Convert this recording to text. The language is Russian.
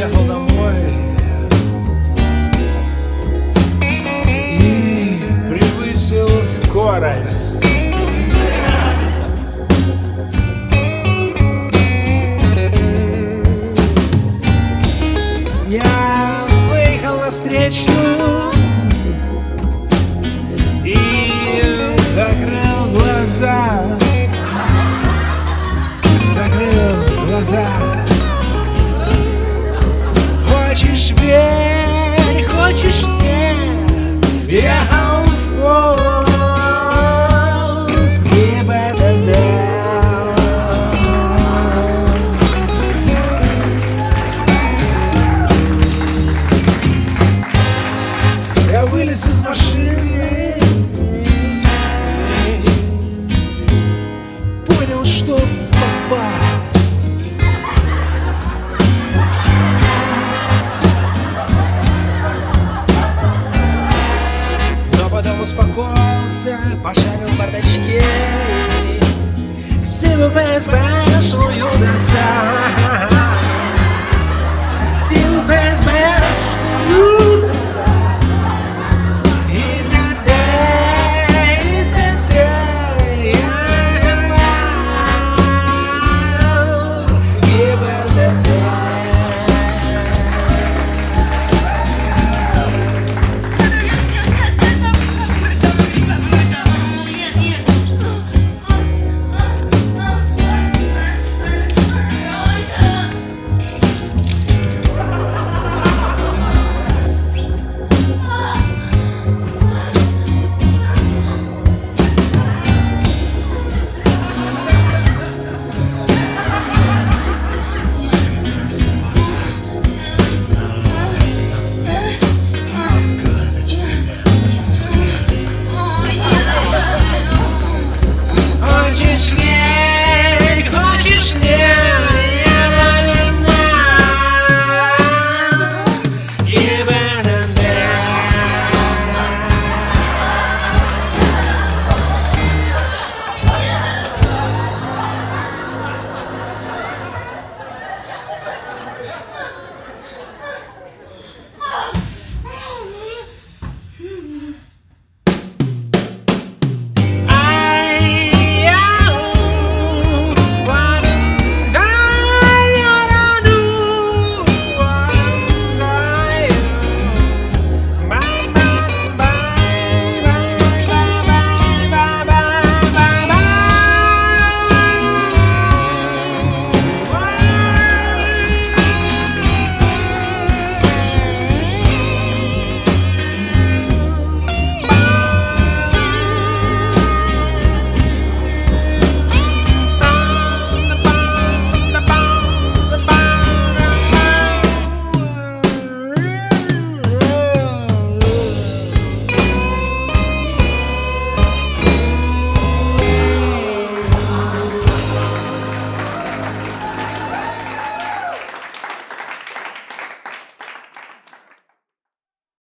поехал домой. И превысил скорость. Я выехал навстречу И закрыл глаза. Закрыл глаза. Нет. Я в пост ГИБДД Я вылез из машины. Понял, что попал потом успокоился, пошарил в бардачке. Всем ФСБшную достал